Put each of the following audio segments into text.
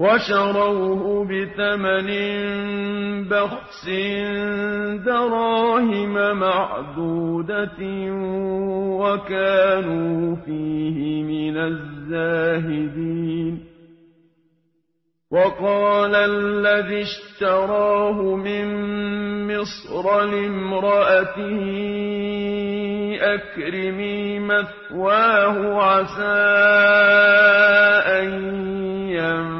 وَشَرَوْهُ بِثَمَنٍ بَخْسٍ دَرَاهِمَ مَعْدُودَةٍ وَكَانُوا فِيهِ مِنَ الزَّاهِدِينَ. وَقَالَ الَّذِي اشْتَرَاهُ مِن مِّصْرَ لِامْرَأَتِهِ أَكْرِمِي مَثْوَاهُ عَسَىٰ أَن يَنفَعَنَا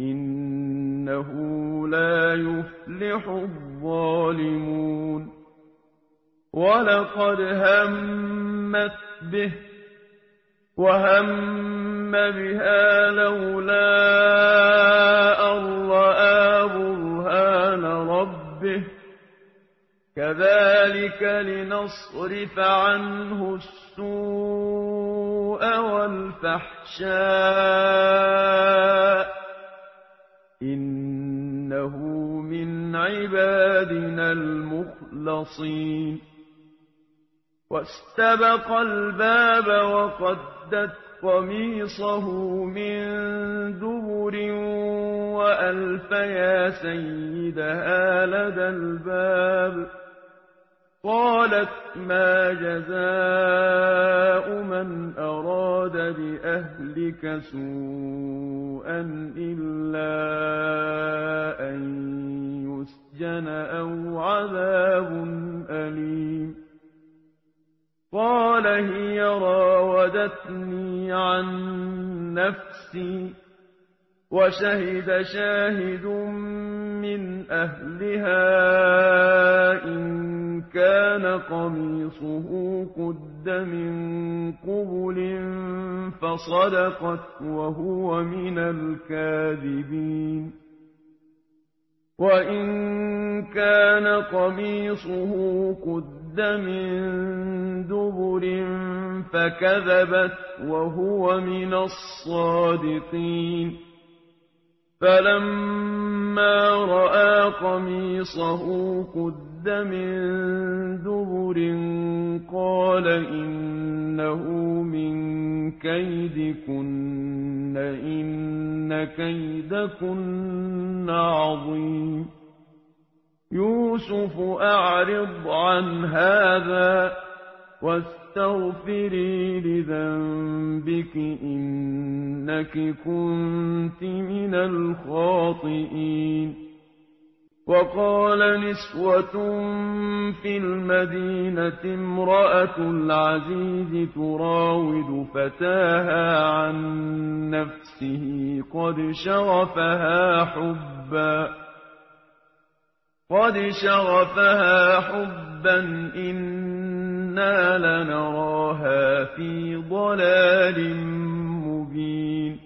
إِنَّهُ لَا يُفْلِحُ الظَّالِمُونَ. وَلَقَدْ هَمَّتْ بِهِ ۖ وَهَمَّ بِهَا لَوْلَا أَن رَّأَىٰ بُرْهَانَ رَبِّهِ ۚ. كَذَٰلِكَ لِنَصْرِفَ عَنْهُ السُّوءَ وَالْفَحْشَاءَ ۚ إِنَّهُ مِنْ عِبَادِنَا الْمُخْلَصِينَ وَاسْتَبَقَا الْبَابَ وَقَدَّتْ قَمِيصَهُ مِن دُبُرٍ وَأَلْفَ يَا سَيِّدَهَا لَدَى الْبَابِ ۚ قَالَتْ مَا جَزَاءُ مَنْ أَرَادَ بِأَهْلِكَ سُوءًا إِلَّا أَن يُسْجَنَ أَوْ عَذَابٌ أَلِيمٌ. قَالَ هِيَ رَاوَدَتْنِي عَن نَّفْسِي ۚ وَشَهِدَ شَاهِدٌ مِّنْ أَهْلِهَا إِن كَانَ قَمِيصُهُ قُدَّ مِن قُبُلٍ فَصَدَقَتْ وَهُوَ مِنَ الْكَاذِبِينَ. وَإِن كَانَ قَمِيصُهُ قُدَّ مِن دُبُرٍ فَكَذَبَتْ وَهُوَ مِنَ الصَّادِقِينَ. فَلَمَّا رَأَىٰ قَمِيصَهُ قُدَّ مِن دُبُرٍ قَالَ إِنَّهُ مِن كَيْدِكُنَّ ۖ إِنَّ كَيْدَكُنَّ عَظِيمٌ. يُوسُفُ أَعْرِضْ عَنْ هَٰذَا وَاسْتَغْفِرِي لِذَنبِكِ ۖ إِنَّكِ كُنتِ مِنَ الْخَاطِئِينَ. وقال نسوة في المدينة امرأة العزيز تراود فتاها عن نفسه قد شغفها حبا قد شغفها حبا إنا لنراها في ضلال مبين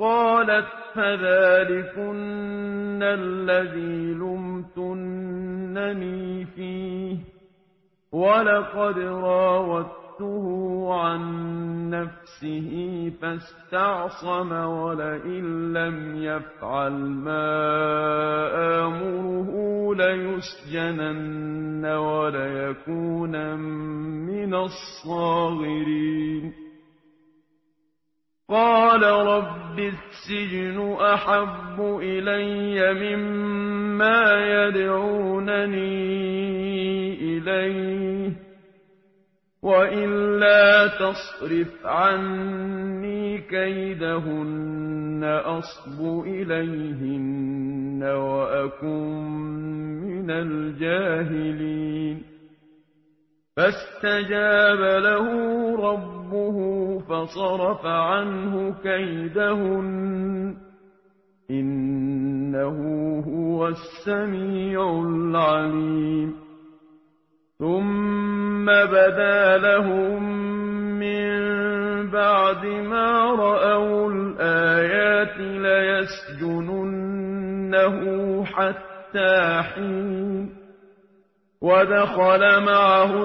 قالت فذلكن الذي لمتنني فيه ولقد راودته عن نفسه فاستعصم ولئن لم يفعل ما آمره ليسجنن وليكون من الصاغرين. قال رب السجن أحب إلي مما يدعونني إليه وإلا تصرف عني كيدهن أصب إليهن وأكن من الجاهلين. فاستجاب له ربه فصرف عنه كيدهن. إنه هو السميع العليم. ثم بدا لهم من بعد ما رأوا الآيات ليسجننه حتى حين. ودخل معه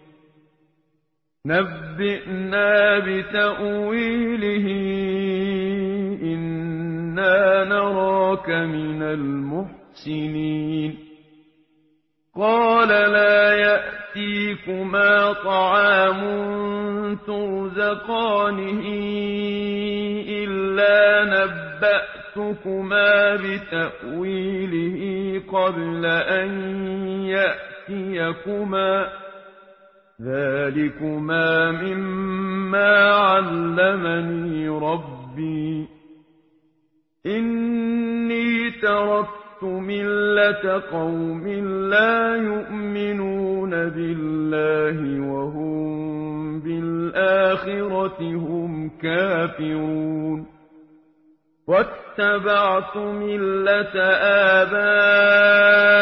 نبئنا بتأويله إنا نراك من المحسنين. قال لا يأتيكما طعام ترزقانه إلا نبأتكما بتأويله قبل أن يأتيكما. ذلكما مما علمني ربي. إني تركت ملة قوم لا يؤمنون بالله وهم بالآخرة هم كافرون. واتبعت ملة آبائي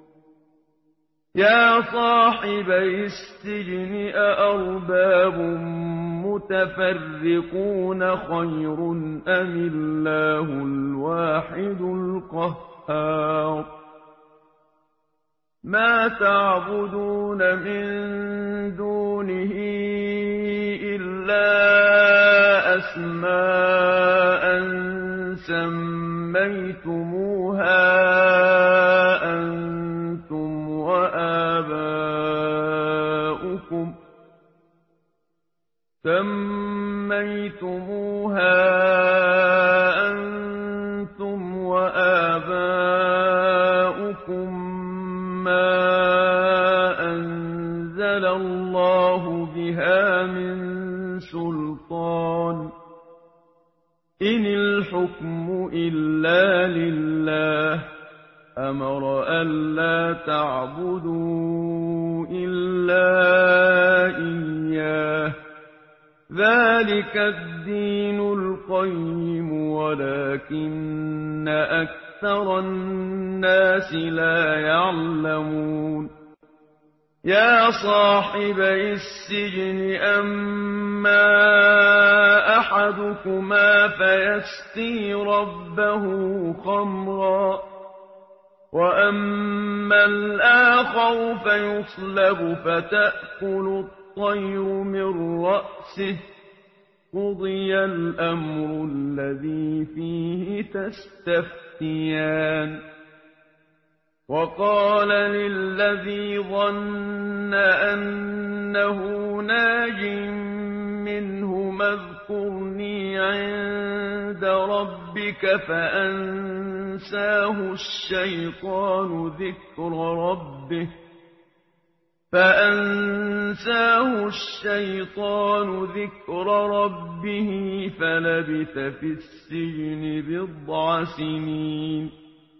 يا صاحبي السجن أأرباب متفرقون خير أم الله الواحد القهار؟ مَا تَعْبُدُونَ مِن دُونِهِ إِلَّا أَسْمَاءً سَمَّيْتُمُوهَا ذَٰلِكَ الدِّينُ الْقَيِّمُ وَلَٰكِنَّ أَكْثَرَ النَّاسِ لَا يَعْلَمُونَ. يَا صَاحِبَيِ السِّجْنِ أَمَّا أَحَدُكُمَا فَيَسْقِي رَبَّهُ خَمْرًا وَأَمَّا الْآخَرُ فَيُصْلَبُ فَتَأْكُلُ الطَّيْرُ مِن رَّأْسِهِ ۚ قُضِيَ الْأَمْرُ الَّذِي فِيهِ تَسْتَفْتِيَانِ. وَقَالَ لِلَّذِي ظَنَّ أَنَّهُ نَاجٍ مِّنْهُمَا اذْكُرْنِي عِندَ رَبِّكَ فَأَنسَاهُ الشَّيْطَانُ ذِكْرَ رَبِّهِ فَلَبِثَ فِي السِّجْنِ بِضْعَ سِنِينَ.